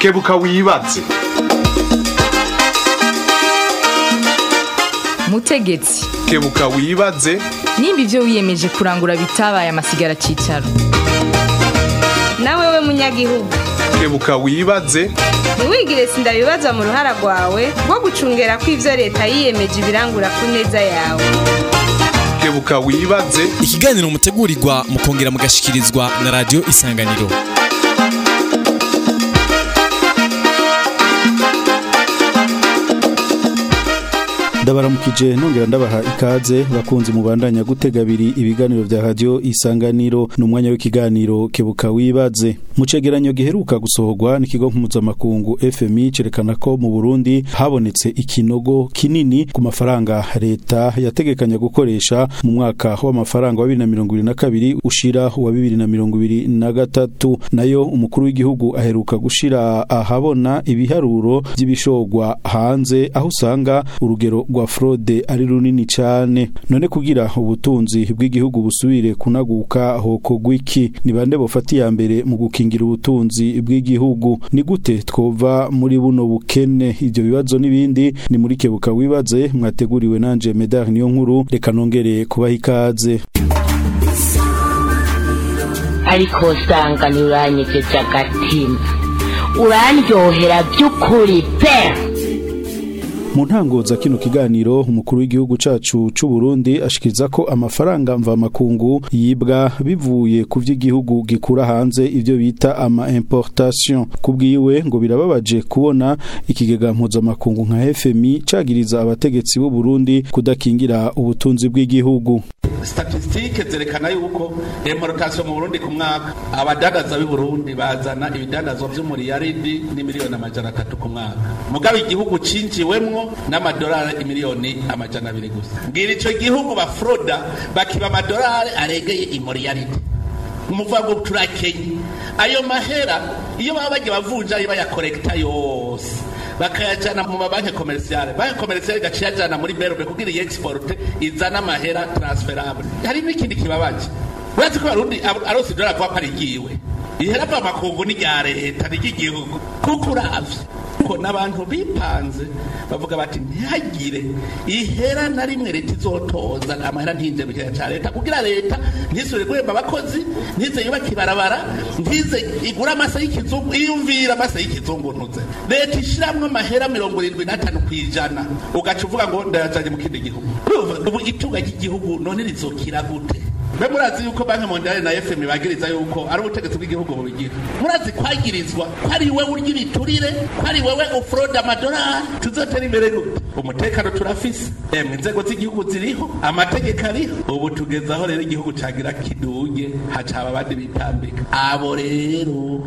kebuka wibatse mutegetsi kebuka wibaze nimba ibyo wiyemeje kurangura bitabaye amasigara cyicaro nawe we munyagihugu kebuka wibaze ntiwigire sinda bibaza mu ruhara rwawe rwo gucungera ko ibyo leta yiyemeje ibirangura ku neza yawe kebuka wibaze ikiganiro mutegurirwa mukongera mugashyikirizwa na radiyo isanganiro ndabaramukije nongera ndabaha ikaze bakunzi mubandanya gutega abiri ibiganiro bya radio isanganiro umwanya w'ikiganiro kebuka wibaze mu cegeranyo giheruka gusohogwa n'ikigo mpuzamakungu FMI cerekana ko mu Burundi habonetse ikinogo kinini ku mafaranga leta yategekanya gukoresha mu mwaka w'amafaranga wa kabiri ushira wa gatatu nayo umukuru w'igihugu aheruka gushira ahabona ibiharuro by'ibishogwa hanze aho usanga urugero rwa fraude ari runini cyane none kugira ubutunzi bw'igihugu busubire kunaguka hoko gwiki ni bande bofata iya mbere mu gukingira ubutunzi bw'igihugu ni gute twova muri buno bukene ibyo bibazo n'ibindi ni muri kebuka wibaze mwateguriwe nanje Medar niyo nkuru reka nongere kubaha ikaze ariko usanganiranye cyo cyagatima uranyohera by'ukuri pe mu ntango za kino kiganiro umukuru w'igihugu cyacu cy'u Burundi ashikiriza ko amafaranga mvamakungu yibwa bivuye ku by'igihugu gikura hanze ibyo bita ama importation kubwiwe ngo birababaje kubona ikigega mpuzamakungu nka FMI cagiriza abategetsi b'u Burundi kudakingira ubutunzi bw'igihugu statistike zerekana yuko importation mu Burundi ku mwaka abadagaza b'i Burundi bazana ibidagazwa by'umuriyaridi ni amajana atatu ku mwaka mugabe igihugu cinjiwemwo n'amadolari miliyoni amajana abiri gusa mbwira icyo gihugu bafroda bakiba amadolari aregeye imoriyaride umuvuga ngo turakeye ayo mahera iyo baba bagiye bavunjayi bayakorekita yose bakayajyana mu mabanki komerisiyale banki komerisiyale igaca iyajyana muri berube kugira iyi egisiporute izana amahera taransiferabure hari n'ikindi kibabaje uretse ko hari arose idolari kuba parigiwe ihera amakungu n'irya leta n'iry'igihugu kuko urabye ko n'abantu bipanze bavuga bati ntihagire ihera na rimwe leta izotoza amahera ntinze mu kigega cya leta kugira leta ntisubire guhemba abakozi ntize yubake ibarabara ntize igura amase y'ikizungu iyumvira amase y'ikizungurutse leta ishyiramo amahera mirongo irindwi n'atanu ku ijana ugaca uvuga ngo ndayajyanye mu kindi gihugu itunga ry'igihugu none rizokira gute be murazi yuko banki mondiale na fm bagiriza yuko ari ubutegetsi bw'igihugu bubigira murazi kwagirizwa kwari wewe urya ibiturire kwari wewe ufroda amadolari tuzotera imbere gute umutekano turafise emwe inzego z'igihugu ziriho amategeko ariho ubu tugezaho rero igihugu cagira kiduge hacaba abandi bitambika abo rero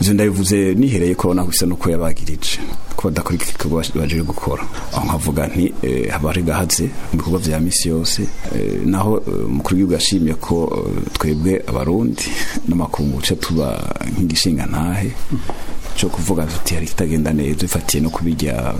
izo ndabivuze nihereye kubona bisa n'uko yabagirije ko badakurikira igikorwa baje gukora aho nkavuga nti eh, habari gahaze mu bikorwa bya misi yose eh, naho eh, umukuru w'igihugu yashimye ko twebwe abarundi n'amakungu tuba nk'igishinga ntahe cyo kuvuga ati hari kitagenda neza bifatiye no kubijya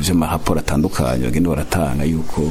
by'amahaporo atandukanye bagenda baratanga yuko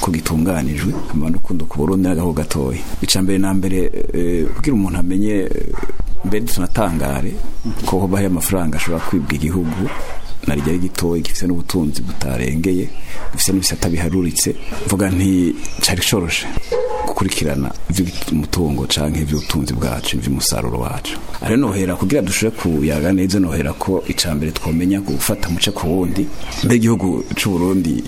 ko gitunganijwe abantu ukunda kuburundira gaho gatoya ica mbere na mbere kugira umuntu amenye mbere tunatangare ko bahe amafaranga ashobora kwibwa igihugu naryo ari gitoya gifite n'ubutunzi butarengeye gifite n'ibisata biharuritse mvuga ntiyicare ishoroshe gukurikirana iby'umutungo cyangwa iby'ubutunzi bwacu iby'umusaruro wacu ari nohera kugira dushobore kuyaga neza nohera ko icambere twamenya gufata muce ku wundi mb'igihugu cy'u Burundi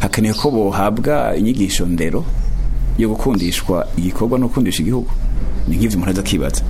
hakenewe ko bohabwa inyigisho ndero yo gukundishwa igikorwa no gukundisha igihugu ni nk'ibyo umuntu aza akibaza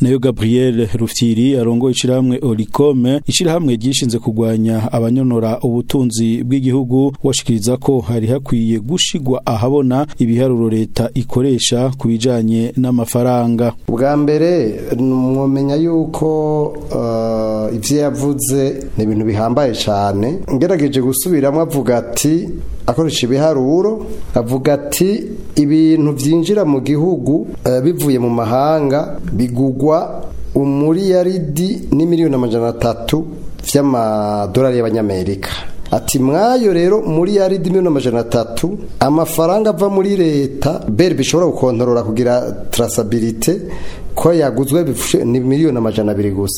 nayo Gabriel Rufyiri arongo ishyirahamwe Oricome ishyirahamwe ryishinze kugwanya abanyonora ubutunzi bw'igihugu washikiriza ko hari hakwiye gushigwa ahabona ibiharuro leta ikoresha ku bijanye n'amafaranga bwa mbere mwomenya yuko uh, ibyo yavuze ni ibintu bihambaye cyane ngerageje gusubiramo avuga ati akoresha ibiharuro avuga ati ibintu byinjira mu gihugu eh, bivuye mu mahanga bigugwa umuriyaridi n'imiliyoni amajana atatu by'amadolari y'abanyamerika ati mwayo rero muri ya ridi miliyoni atatu amafaranga ava muri leta berbe ishobora gukontorora kugira tarasabirite ko yaguzwe ni miliyoni amajana abiri gusa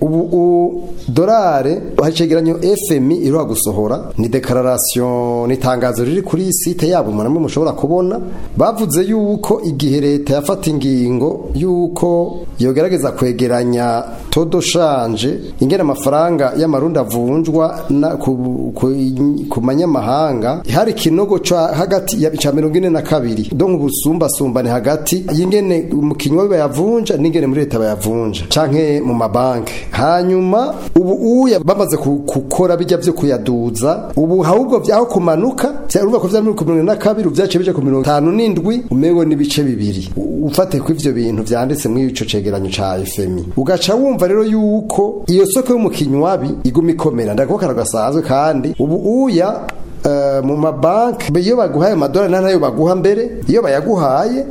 ubu dorare hari icegeranyo fmi iruha gusohora ni dekararasiyo ni itangazo riri kuri site yabo umuntu mushobora kubona bavuze yuko igihe leta yafata ingingo yuko yogerageza kwegeranya todoshanje ingene amafaranga y'amarundi avunjwa ku manyamahanga hari ikinogo cya hagati ya bica mirongo ine na kabiri ubusumba ubusumbasumbane hagati y'ingene umukinyi we yavunja n'ingene muri leta bayavunja canke mu mabanki hanyuma ubu uya bamaze gukora bijya byo kuyaduza ubu ahubwo vyaho kumanuka vyarumva ko vya mirongo na kabiri uvyace bije ku mirongo itanu n'indwi umengo n'ibice bibiri ufate ko ivyo bintu vyanditse muri ico cegeranyo ca FMI ugaca wumva rero yuko iyo soko y'umukinyi wabi iguma ikomera ndakokara gasazwe kandi ubu uya Eh, mu mabanki iyo baguhaye amadorari nta nayo baguha mbere iyo bayaguhaye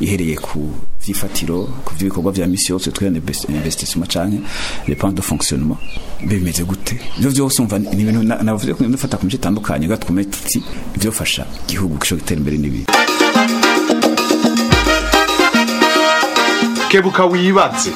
ihereye ku byifatiro ku by'ibikorwa bya misi yose twirane investissement canke dépend de fonctionnement bimeze gute byo byose umva ni ibintu navuze ko ndafata ku mice itandukanye gatwume tuti byofasha igihugu gisho gutera imbere n'ibindi kebuka wibatse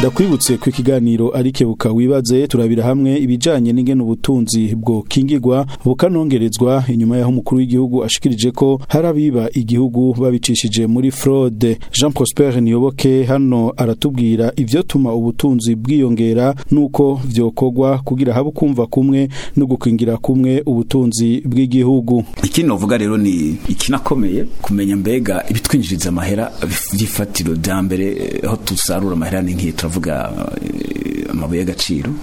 ndakwibutse ku ikiganiro arikebuka wibaze turabira hamwe ibijyanye n'ingene ubutunzi bwo kingirwa bukanongerezwa inyuma yaho umukuru w'igihugu ashikirije ko harabiba igihugu babicishije muri fraude Jean Prosper Niyoboke hano aratubwira ivyo tuma ubutunzi bwiyongera nuko vyokogwa kugira habe ukumva kumwe no gukingira kumwe ubutunzi bw'igihugu ikindi novuga rero ni ikinakomeye kumenya mbega ibitwinjiriza amahera by'ifatiro d'ambere eh, aho tusarura amahera n'inkitro bavuga eh, amabuye y'agaciro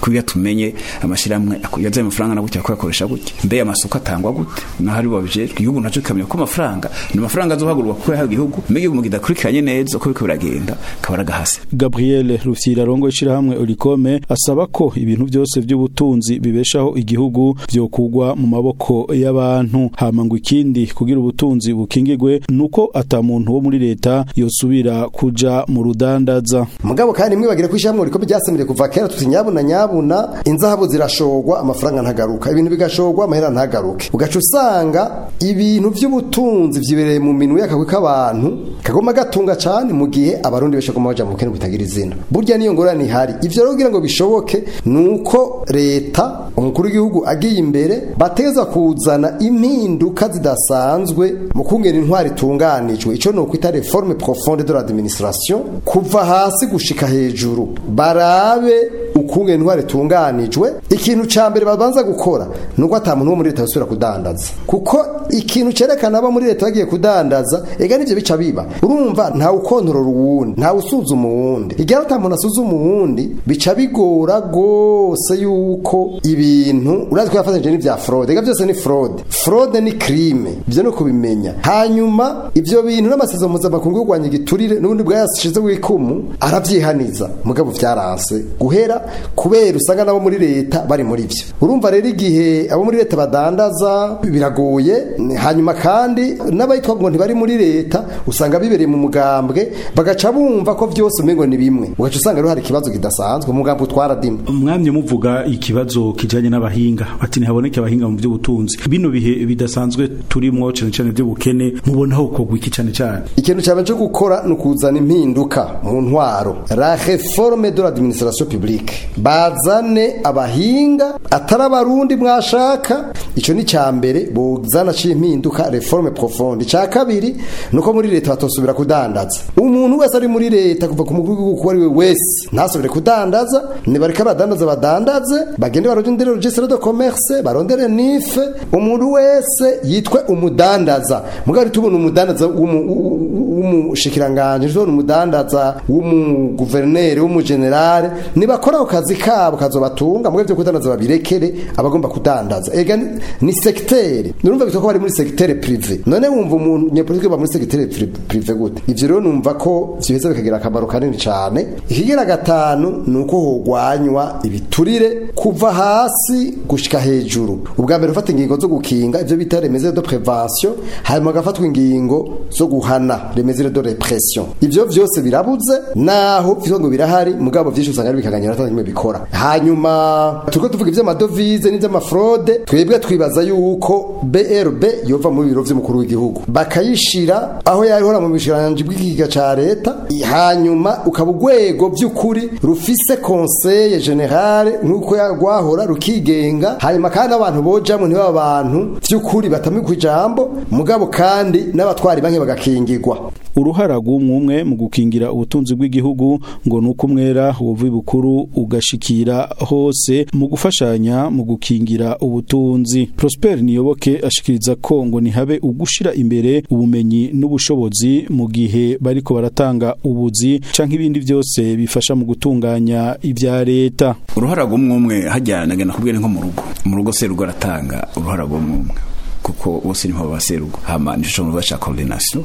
kugira tumenye amashirahamwe yazaye amafaranga naguti yakorakoresha gute mbe amasoko atangwa gute nahari babijejwe igihugu naco kikamenya ko amafaranga ni amafaranga azohagurwa kuko yahawe igihugu mbe igihugu kidakurikiranye neza uko biragenda kabara gahase Gabriel Rusira rongo ishirahamwe asaba ko ibintu byose by'ubutunzi bibeshaho igihugu byokugwa mu maboko y'abantu hama ikindi kugira ubutunzi bukingigwe nuko atamuntu wo muri leta yosubira kuja mu rudandaza mugabo kandi mwibagire kwishamwe riko byasemere kuva kera tutinyabuna nyabuna inzahabu zirashogwa amafaranga ntagaruka ibintu bigashogwa amahera ntagaruke ugaca usanga ibintu by'ubutunzi byibereye mu minwe yakagwe k'abantu kagoma gatunga cyane mu gihe abarundi beshe kuma baja mu kene butagira izina burya niyo ngorane ihari ibyo rero kugira ngo bishoboke nuko leta umukuru w'igihugu agiye imbere bateza kuzana impinduka zidasa budasanzwe mu kungera intwari itunganijwe icyo ni ukwita reforme profonde de l'administration kuva hasi gushika hejuru barabe ukungena intwari itunganijwe ikintu cya mbere babanza gukora ni uko atamuntu wo muri leta basubira kudandaza kuko ikintu cyerekana abo muri leta bagiye kudandaza ega nibyo bica biba urumva ntawe ukontorora uwundi ntawe usuzuma uwundi igihe atamuntu asuzuma uwundi bica bigora rwose yuko ibintu urazi ko yafatanyije n'ibya forode ega byose ni forode forode ni kirime ibyo ni ukubimenya hanyuma ibyo bintu n'amasezerano mpuzamakungu yo kurwanya igiturire n'ubundi bwayashize w'ikumu arabyihaniza mugabo byaranse guhera kubera usanga nabo muri leta bari muri byo urumva rero igihe abo muri leta badandaza biragoye hanyuma kandi n'abayitwa ngo ntibari muri leta usanga bibereye mu mugambwe bagaca bumva ko byose umengo ni bimwe ugaca usanga rero hari ikibazo kidasanzwe umugambwe utwara dimo umwamye muvuga ikibazo kijyanye n'abahinga bati ntihaboneke abahinga mu by'ubutunzi bino bihe bidasanzwe turimo cyane cyane by'ubukene mubona aho kogwa cyane cyane ikintu cyane cyo gukora ni ukuzana impinduka mu ntwaro la reforme de l'administration publique bazane abahinga atari abarundi mwashaka icyo ni cya mbere buzana impinduka reforme profonde icya kabiri ni uko muri leta batosubira kudandaza umuntu wese ari muri leta kuva ku mukuru w'igihugu uwo ari we wese ntasubire kudandaza nibareka badandaza badandaze bagende barondere registre de commerce barondere nife umuntu wese yitwe umudandaza mugari tubona umudandaza w'umushikiranganje tubona umudandaza w'umuguverineri w'umugenerale ntibakora kazi kabo kazobatunga mugabo byo kudandaza babirekere abagomba kudandaza ega ni secteur nurumva bitwa bari muri secteur privé none wumva umuntu nyepolitike ba muri secteur privé gute ivyo rero numva ko vyiheza bikagira akamaro kanini cyane ikigira gatanu nuko hogwanywa ibiturire kuva hasi gushika hejuru ubwa mbere ufata ingingo zo gukinga ivyo bita remeze de prévention hanyuma gafatwa ingingo zo guhana remeze de repression ivyo vyose birabuze naho vyo ngo birahari mugabo vyinshi usanga bikaganyira rimwe bikora hanyuma turiko tuvuga ivy'amadovize n'ivy'amafrode twebwe twibaza yuko BRB yova mu biro vy'umukuru w'igihugu bakayishira aho yarihora mu bishiranje bw'igiga ca leta hanyuma ukaba urwego by'ukuri rufise conseil general nk'uko yarwahora rukigenga hanyuma kandi abantu bojamwe ntiba abantu vy'ukuri ku ijambo mugabo kandi n'abatwari banke bagakingirwa uruhara rw'umwe mu gukingira ubutunzi bw'igihugu ngo ni uko umwera ubuvi bukuru ugashikira hose mu gufashanya mu gukingira ubutunzi Prosper Niyoboke ashikiriza ko ngo ntihabe ugushira imbere ubumenyi n'ubushobozi mu gihe bariko baratanga ubuzi cyangwa ibindi byose bifasha mu gutunganya ibya leta uruhara rw'umwe hajyana nagana kubwira nko mu rugo mu rugo se rugo aratanga uruhara rw'umwe kuko bose niho baserugwa hama nico mu bacha coordination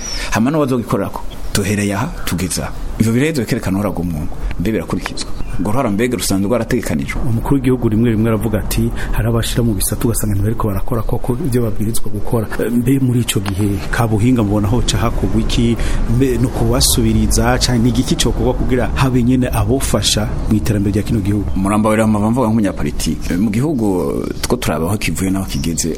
hama n'uwo aha tugeza ivyo birezo bikerekana uhora bw'umwungu mbe birakurikizwa urwo ruhara mbega rusanzwe rwarategekanijwe umukuru w'igihugu rimwe rimwe aravuga ati hari abashyira mu bisatu ugasanga ntibariko barakora koko ibyo babwirizwa gukora mbe muri icyo gihe kabuhinga mubona hoca hakorwa iki no kubasubiriza cyane igiki cyo kuba kugira habe nyine abofasha mu iterambere rya kino gihugu murambawira mu mvuga nk'umunyapolitike mu gihugu two turabaho kivuye naho kigeze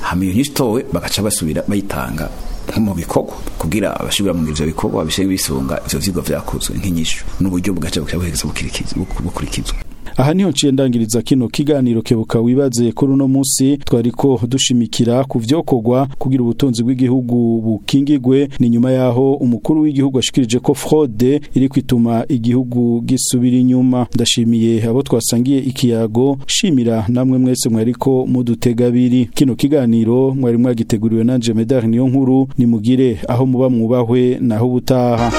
hama iyo nyishitowe bagaca basubira bayitanga mu bikorwa kugira abashobora mu ivyo bikorwa babishe bisunga ivyo vyigwa vyakozwe nk'inyishu n'uburyo bugaca bukabuheza bukurikizwa aha niho nciye ndangiriza kino kiganiro kebuka wibaze kuri uno munsi twariko dushimikira ku vyokogwa kugira ubutunzi bw'igihugu bukingigwe ni nyuma yaho umukuru w'igihugu ashikirije ko fraude iri kwituma igihugu gisubira inyuma ndashimiye abo twasangiye ikiyago shimira namwe mwese mwariko mudutega biri kino kiganiro mwari mwagiteguriwe nanje Medar niyo nkuru nimugire aho muba mwubahwe naho ubutaha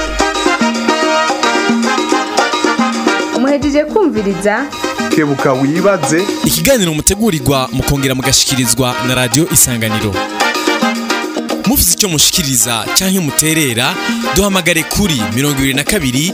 muhejeje kumviriza kebuka wibaze ikiganiro mutegurirwa mukongera mugashyikirizwa na radiyo isanganiro muvuze icyo mushikiriza cyangwa muterera duhamagare kuri mirongo ibiri na kabiri